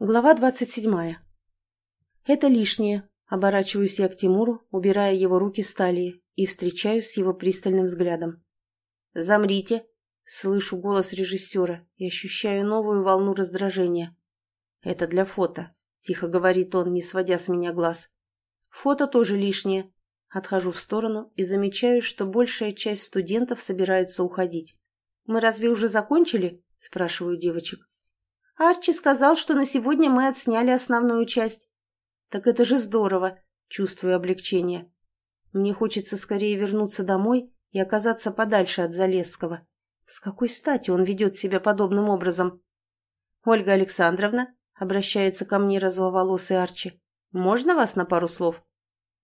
Глава двадцать седьмая. Это лишнее. Оборачиваюсь я к Тимуру, убирая его руки с талии, и встречаюсь с его пристальным взглядом. «Замрите!» Слышу голос режиссера и ощущаю новую волну раздражения. «Это для фото», — тихо говорит он, не сводя с меня глаз. «Фото тоже лишнее». Отхожу в сторону и замечаю, что большая часть студентов собирается уходить. «Мы разве уже закончили?» — спрашиваю девочек. Арчи сказал, что на сегодня мы отсняли основную часть. Так это же здорово, чувствую облегчение. Мне хочется скорее вернуться домой и оказаться подальше от Залесского. С какой стати он ведет себя подобным образом? Ольга Александровна, обращается ко мне розоволосый Арчи, можно вас на пару слов?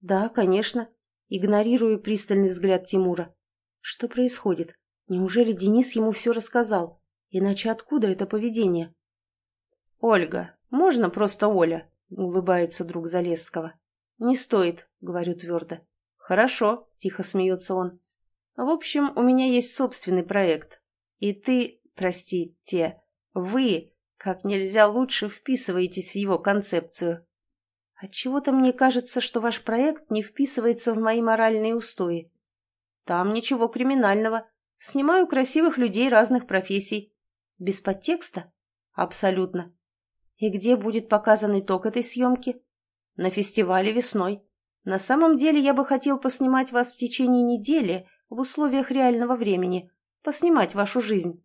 Да, конечно. Игнорирую пристальный взгляд Тимура. Что происходит? Неужели Денис ему все рассказал? Иначе откуда это поведение? «Ольга, можно просто Оля?» — улыбается друг Залесского. «Не стоит», — говорю твердо. «Хорошо», — тихо смеется он. «В общем, у меня есть собственный проект. И ты, простите, вы как нельзя лучше вписываетесь в его концепцию. Отчего-то мне кажется, что ваш проект не вписывается в мои моральные устои. Там ничего криминального. Снимаю красивых людей разных профессий. Без подтекста? Абсолютно. И где будет показан итог этой съемки? На фестивале весной. На самом деле я бы хотел поснимать вас в течение недели в условиях реального времени, поснимать вашу жизнь.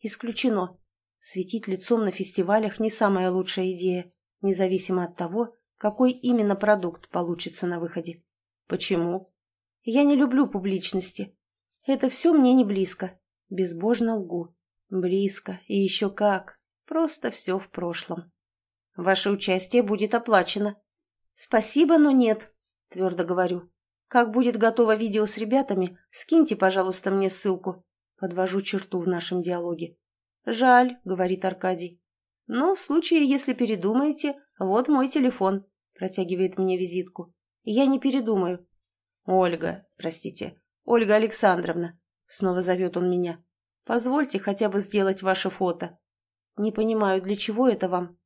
Исключено. Светить лицом на фестивалях не самая лучшая идея, независимо от того, какой именно продукт получится на выходе. Почему? Я не люблю публичности. Это все мне не близко. Безбожно лгу. Близко. И еще как. Просто все в прошлом. Ваше участие будет оплачено. Спасибо, но нет, твердо говорю. Как будет готово видео с ребятами, скиньте, пожалуйста, мне ссылку. Подвожу черту в нашем диалоге. Жаль, говорит Аркадий. Ну, в случае, если передумаете, вот мой телефон. Протягивает мне визитку. Я не передумаю. Ольга, простите, Ольга Александровна. Снова зовет он меня. Позвольте хотя бы сделать ваше фото. Не понимаю, для чего это вам?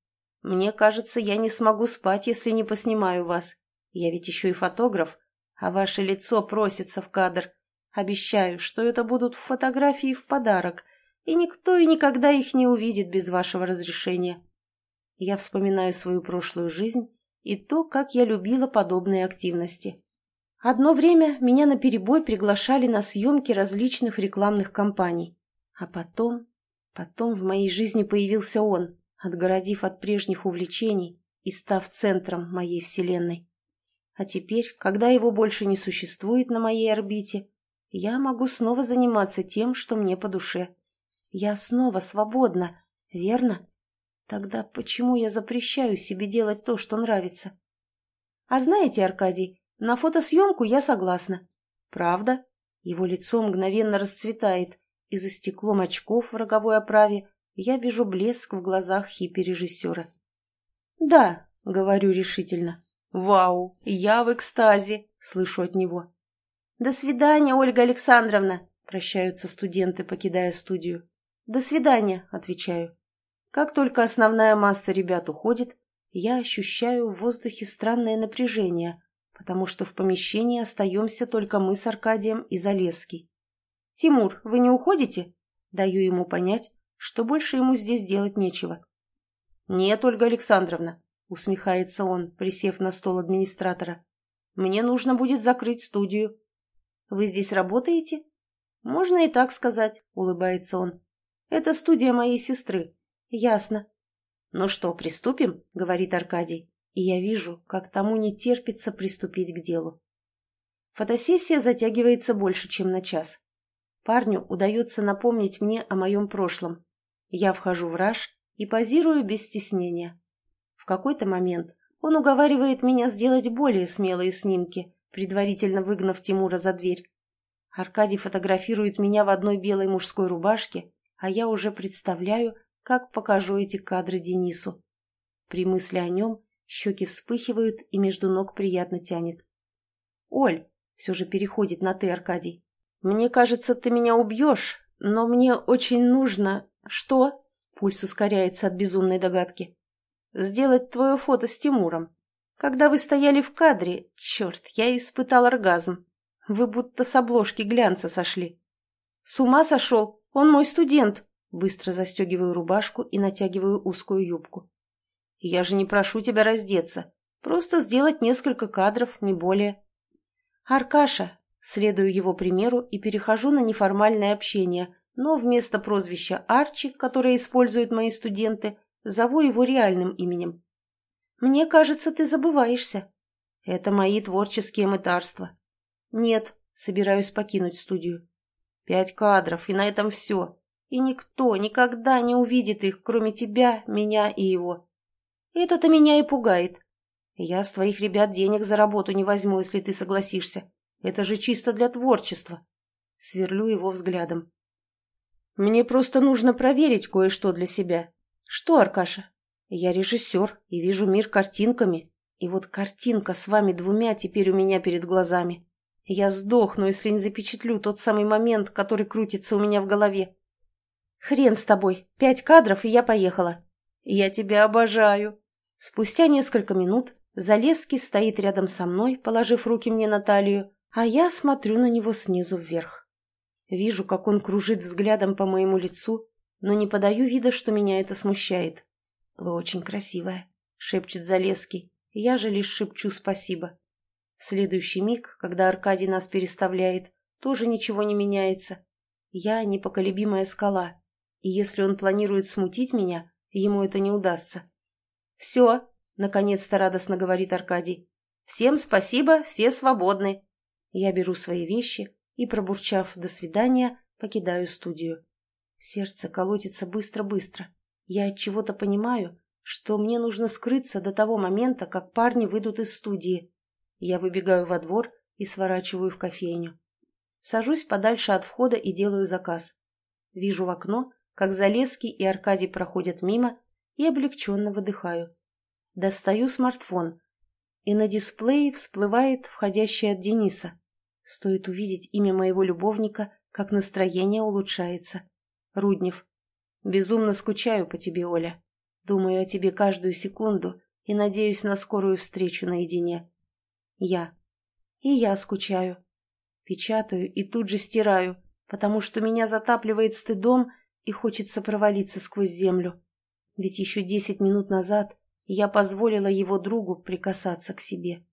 Мне кажется, я не смогу спать, если не поснимаю вас. Я ведь еще и фотограф, а ваше лицо просится в кадр. Обещаю, что это будут фотографии в подарок, и никто и никогда их не увидит без вашего разрешения. Я вспоминаю свою прошлую жизнь и то, как я любила подобные активности. Одно время меня наперебой приглашали на съемки различных рекламных кампаний. А потом Потом в моей жизни появился он, отгородив от прежних увлечений и став центром моей вселенной. А теперь, когда его больше не существует на моей орбите, я могу снова заниматься тем, что мне по душе. Я снова свободна, верно? Тогда почему я запрещаю себе делать то, что нравится? А знаете, Аркадий, на фотосъемку я согласна. Правда? Его лицо мгновенно расцветает, и за стеклом очков в роговой оправе я вижу блеск в глазах хиппи-режиссера. «Да», — говорю решительно. «Вау, я в экстазе», — слышу от него. «До свидания, Ольга Александровна», — прощаются студенты, покидая студию. «До свидания», — отвечаю. Как только основная масса ребят уходит, я ощущаю в воздухе странное напряжение, потому что в помещении остаемся только мы с Аркадием и Залесский. «Тимур, вы не уходите?» Даю ему понять, что больше ему здесь делать нечего. «Нет, Ольга Александровна», — усмехается он, присев на стол администратора. «Мне нужно будет закрыть студию». «Вы здесь работаете?» «Можно и так сказать», — улыбается он. «Это студия моей сестры». «Ясно». «Ну что, приступим?» — говорит Аркадий. И я вижу, как тому не терпится приступить к делу. Фотосессия затягивается больше, чем на час. Парню удается напомнить мне о моем прошлом. Я вхожу в раж и позирую без стеснения. В какой-то момент он уговаривает меня сделать более смелые снимки, предварительно выгнав Тимура за дверь. Аркадий фотографирует меня в одной белой мужской рубашке, а я уже представляю, как покажу эти кадры Денису. При мысли о нем щеки вспыхивают и между ног приятно тянет. «Оль!» — все же переходит на «ты», Аркадий. «Мне кажется, ты меня убьешь, но мне очень нужно...» «Что?» — пульс ускоряется от безумной догадки. сделать твое фото с Тимуром. Когда вы стояли в кадре, черт, я испытал оргазм. Вы будто с обложки глянца сошли. С ума сошел? Он мой студент. Быстро застегиваю рубашку и натягиваю узкую юбку. Я же не прошу тебя раздеться. Просто сделать несколько кадров, не более. Аркаша, следую его примеру и перехожу на неформальное общение, но вместо прозвища Арчи, которое используют мои студенты, зову его реальным именем. Мне кажется, ты забываешься. Это мои творческие мытарства. Нет, собираюсь покинуть студию. Пять кадров, и на этом все. И никто никогда не увидит их, кроме тебя, меня и его. Это-то меня и пугает. Я с твоих ребят денег за работу не возьму, если ты согласишься. Это же чисто для творчества. Сверлю его взглядом. Мне просто нужно проверить кое-что для себя. Что, Аркаша? Я режиссер и вижу мир картинками. И вот картинка с вами двумя теперь у меня перед глазами. Я сдохну, если не запечатлю тот самый момент, который крутится у меня в голове. Хрен с тобой. Пять кадров, и я поехала. Я тебя обожаю. Спустя несколько минут Залеский стоит рядом со мной, положив руки мне на талию, а я смотрю на него снизу вверх. Вижу, как он кружит взглядом по моему лицу, но не подаю вида, что меня это смущает. «Вы очень красивая», — шепчет Залеский. Я же лишь шепчу спасибо. В следующий миг, когда Аркадий нас переставляет, тоже ничего не меняется. Я непоколебимая скала, и если он планирует смутить меня, ему это не удастся. «Все», — наконец-то радостно говорит Аркадий. «Всем спасибо, все свободны». Я беру свои вещи и, пробурчав «до свидания», покидаю студию. Сердце колотится быстро-быстро. Я от чего-то понимаю, что мне нужно скрыться до того момента, как парни выйдут из студии. Я выбегаю во двор и сворачиваю в кофейню. Сажусь подальше от входа и делаю заказ. Вижу в окно, как Залеский и Аркадий проходят мимо, и облегченно выдыхаю. Достаю смартфон, и на дисплее всплывает входящий от Дениса. Стоит увидеть имя моего любовника, как настроение улучшается. Руднев. Безумно скучаю по тебе, Оля. Думаю о тебе каждую секунду и надеюсь на скорую встречу наедине. Я. И я скучаю. Печатаю и тут же стираю, потому что меня затапливает стыдом и хочется провалиться сквозь землю. Ведь еще десять минут назад я позволила его другу прикасаться к себе.